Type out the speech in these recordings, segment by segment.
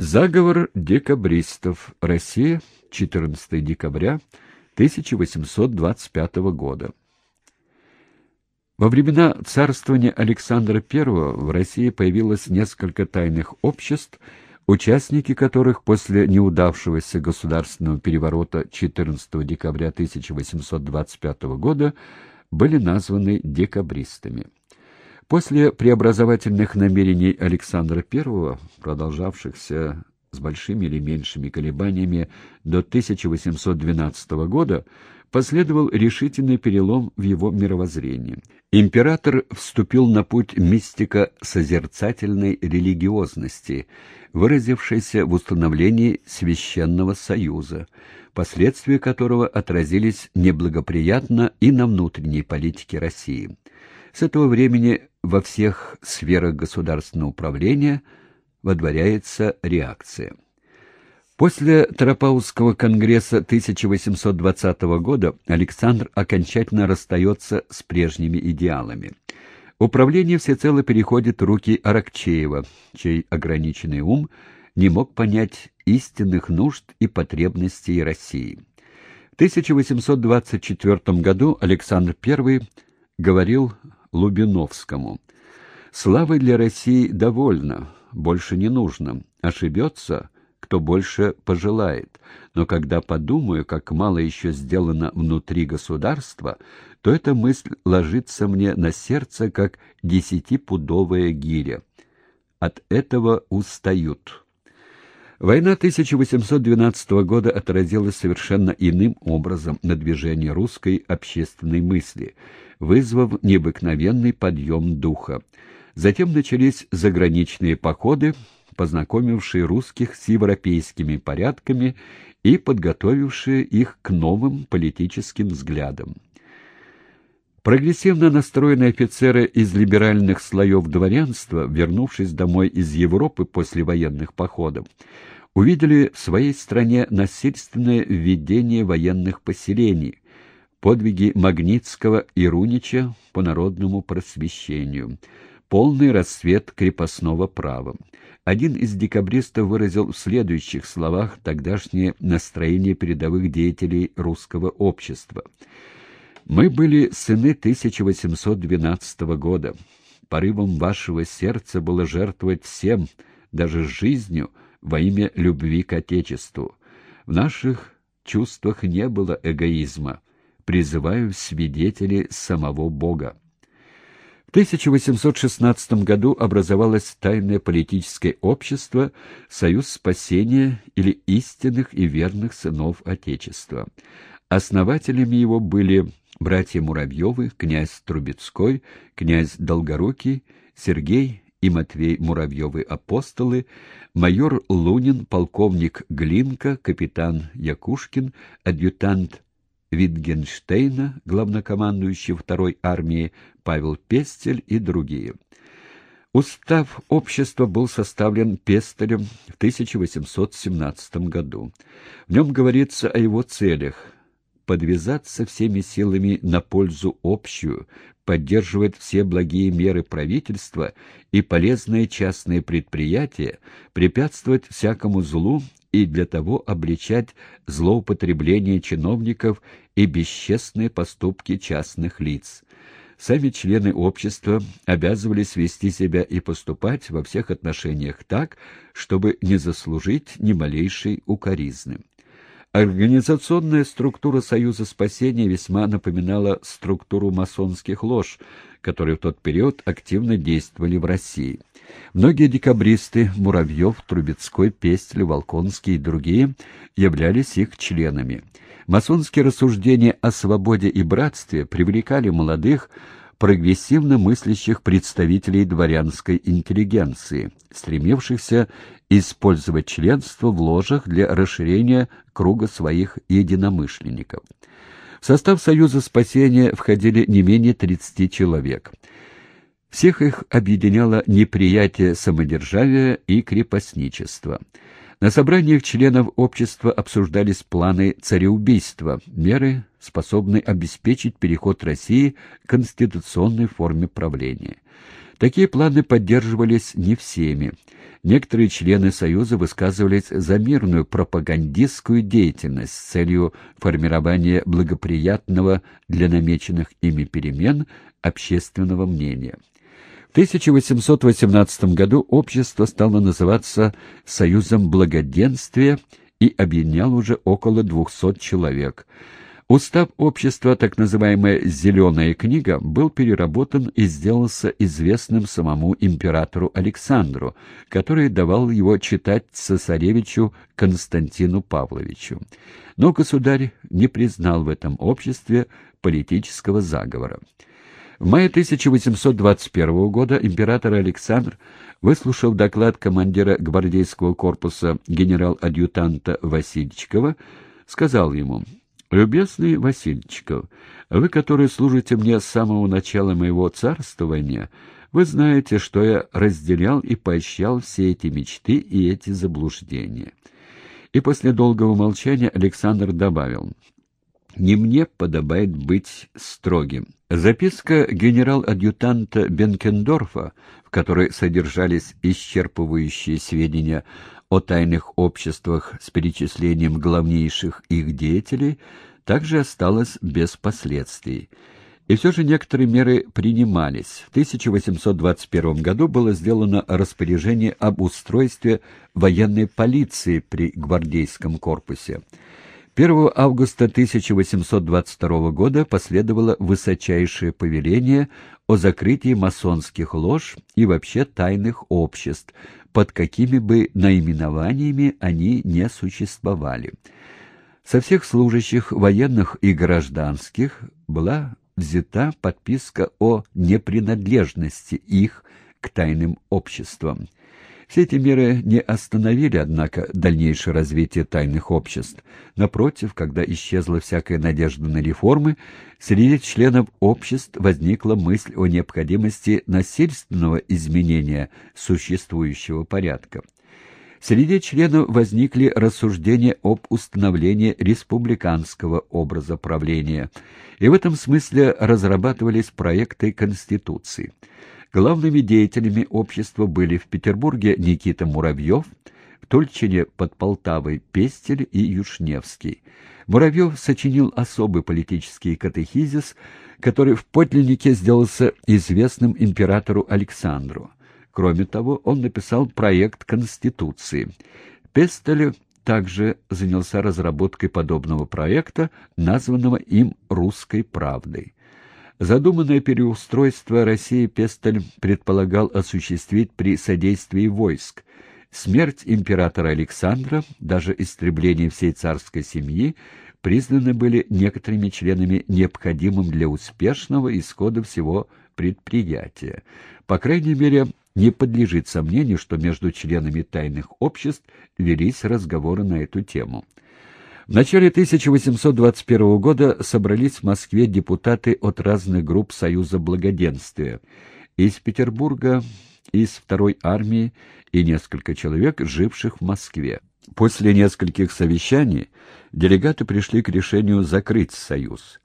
Заговор декабристов. Россия. 14 декабря 1825 года. Во времена царствования Александра I в России появилось несколько тайных обществ, участники которых после неудавшегося государственного переворота 14 декабря 1825 года были названы декабристами. После преобразовательных намерений Александра I, продолжавшихся с большими или меньшими колебаниями до 1812 года, последовал решительный перелом в его мировоззрении. Император вступил на путь мистико-созерцательной религиозности, выразившейся в установлении Священного Союза, последствия которого отразились неблагоприятно и на внутренней политике России. С этого времени во всех сферах государственного управления водворяется реакция. После Тропаузского конгресса 1820 года Александр окончательно расстается с прежними идеалами. Управление всецело переходит в руки Аракчеева, чей ограниченный ум не мог понять истинных нужд и потребностей России. В 1824 году Александр I говорил Лубиновскому. «Славы для России довольно, больше не нужно. Ошибется, кто больше пожелает. Но когда подумаю, как мало еще сделано внутри государства, то эта мысль ложится мне на сердце, как десятипудовая гиря. От этого устают». Война 1812 года отразилась совершенно иным образом на движении русской общественной мысли, вызвав необыкновенный подъем духа. Затем начались заграничные походы, познакомившие русских с европейскими порядками и подготовившие их к новым политическим взглядам. Прогрессивно настроенные офицеры из либеральных слоев дворянства, вернувшись домой из Европы после военных походов, увидели в своей стране насильственное введение военных поселений, подвиги Магнитского и Рунича по народному просвещению, полный расцвет крепостного права. Один из декабристов выразил в следующих словах тогдашнее настроение передовых деятелей русского общества – мы были сыны 1812 года. Порывом вашего сердца было жертвовать всем, даже жизнью, во имя любви к Отечеству. В наших чувствах не было эгоизма. Призываю свидетелей самого Бога. В 1816 году образовалось тайное политическое общество «Союз спасения» или «Истинных и верных сынов Отечества». Основателями его были братья Муравьевы, князь Трубецкой, князь Долгорукий, Сергей и Матвей Муравьевы-апостолы, майор Лунин, полковник Глинка, капитан Якушкин, адъютант Витгенштейна, главнокомандующий второй армии Павел Пестель и другие. Устав общества был составлен Пестелем в 1817 году. В нем говорится о его целях – подвязаться всеми силами на пользу общую, поддерживать все благие меры правительства и полезные частные предприятия, препятствовать всякому злу и для того обличать злоупотребление чиновников и бесчестные поступки частных лиц. Сами члены общества обязывались вести себя и поступать во всех отношениях так, чтобы не заслужить ни малейшей укоризны. Организационная структура Союза спасения весьма напоминала структуру масонских лож, которые в тот период активно действовали в России. Многие декабристы – Муравьев, Трубецкой, Пестель, Волконский и другие – являлись их членами. Масонские рассуждения о свободе и братстве привлекали молодых, прогрессивно мыслящих представителей дворянской интеллигенции, стремившихся использовать членство в ложах для расширения круга своих единомышленников. В состав Союза спасения входили не менее 30 человек. Всех их объединяло неприятие самодержавия и крепостничества – на собраниях членов общества обсуждались планы цареубийства, меры, способные обеспечить переход России к конституционной форме правления. Такие планы поддерживались не всеми. Некоторые члены Союза высказывались за мирную пропагандистскую деятельность с целью формирования благоприятного для намеченных ими перемен общественного мнения. В 1818 году общество стало называться «Союзом благоденствия» и объединял уже около 200 человек – Устав общества, так называемая «зеленая книга», был переработан и сделался известным самому императору Александру, который давал его читать цесаревичу Константину Павловичу. Но государь не признал в этом обществе политического заговора. В мае 1821 года император Александр, выслушав доклад командира гвардейского корпуса генерал-адъютанта Васильчикова, сказал ему – «Любезный Васильчиков, вы, который служите мне с самого начала моего царствования, вы знаете, что я разделял и поощрял все эти мечты и эти заблуждения». И после долгого молчания Александр добавил, «Не мне подобает быть строгим». Записка генерал-адъютанта Бенкендорфа, в которой содержались исчерпывающие сведения о тайных обществах с перечислением главнейших их деятелей также осталось без последствий. И все же некоторые меры принимались. В 1821 году было сделано распоряжение об устройстве военной полиции при гвардейском корпусе. 1 августа 1822 года последовало высочайшее повеление о закрытии масонских лож и вообще тайных обществ, под какими бы наименованиями они не существовали. Со всех служащих, военных и гражданских, была взята подписка о непринадлежности их к тайным обществам. Все эти меры не остановили, однако, дальнейшее развитие тайных обществ. Напротив, когда исчезла всякая надежда на реформы, среди членов обществ возникла мысль о необходимости насильственного изменения существующего порядка. Среди членов возникли рассуждения об установлении республиканского образа правления, и в этом смысле разрабатывались проекты Конституции. Главными деятелями общества были в Петербурге Никита Муравьев, в Тульчине под Полтавой Пестель и Юшневский. Муравьев сочинил особый политический катехизис, который в подлиннике сделался известным императору Александру. Кроме того, он написал проект Конституции. Пестель также занялся разработкой подобного проекта, названного им «Русской правдой». Задуманное переустройство России Пестель предполагал осуществить при содействии войск. Смерть императора Александра, даже истребление всей царской семьи, признаны были некоторыми членами необходимым для успешного исхода всего предприятия. По крайней мере, не подлежит сомнению, что между членами тайных обществ велись разговоры на эту тему. В начале 1821 года собрались в Москве депутаты от разных групп Союза Благоденствия. Из Петербурга, из второй армии и несколько человек, живших в Москве. После нескольких совещаний делегаты пришли к решению закрыть Союз.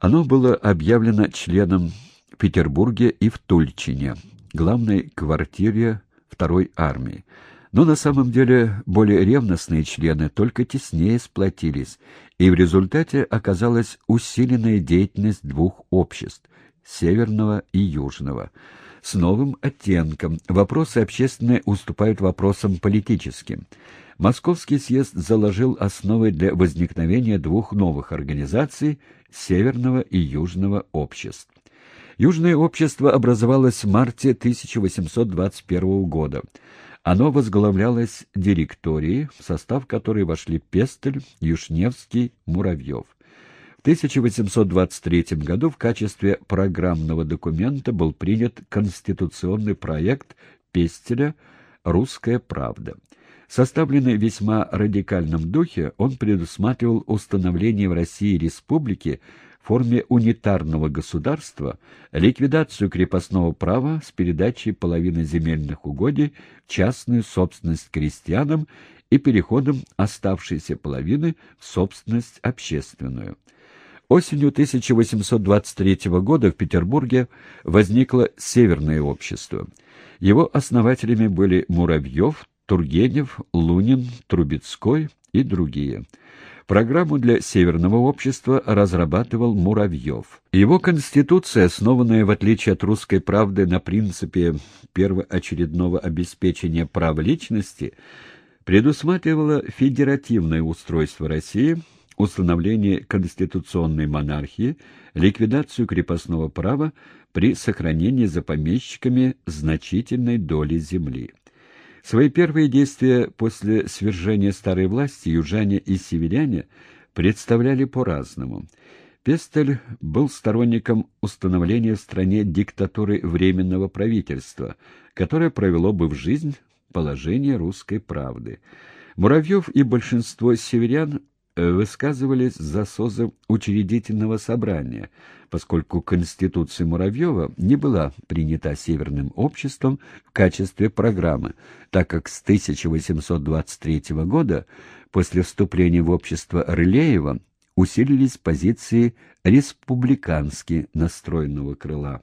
Оно было объявлено членом в Петербурге и в Тульчине, главной квартире второй армии. Но на самом деле более ревностные члены только теснее сплотились, и в результате оказалась усиленная деятельность двух обществ — Северного и Южного. С новым оттенком вопросы общественные уступают вопросам политическим. Московский съезд заложил основы для возникновения двух новых организаций — Северного и Южного обществ. Южное общество образовалось в марте 1821 года. Оно возглавлялось директорией, в состав которой вошли Пестель, Юшневский, Муравьев. В 1823 году в качестве программного документа был принят конституционный проект Пестеля «Русская правда». Составленный в весьма радикальном духе, он предусматривал установление в России республики форме унитарного государства ликвидацию крепостного права с передачей половины земельных угодий в частную собственность крестьянам и переходом оставшейся половины в собственность общественную. Осенью 1823 года в Петербурге возникло Северное общество. Его основателями были Муравьев, Тургенев, Лунин, Трубецкой и другие. Программу для Северного общества разрабатывал Муравьев. Его конституция, основанная в отличие от русской правды на принципе первоочередного обеспечения прав личности, предусматривала федеративное устройство России – установление конституционной монархии, ликвидацию крепостного права при сохранении за помещиками значительной доли земли. Свои первые действия после свержения старой власти южане и северяне представляли по-разному. Пестель был сторонником установления в стране диктатуры Временного правительства, которое провело бы в жизнь положение русской правды. Муравьев и большинство северян высказывались за созыв учредительного собрания, поскольку Конституция Муравьева не была принята Северным обществом в качестве программы, так как с 1823 года, после вступления в общество Рылеева, усилились позиции республикански настроенного крыла.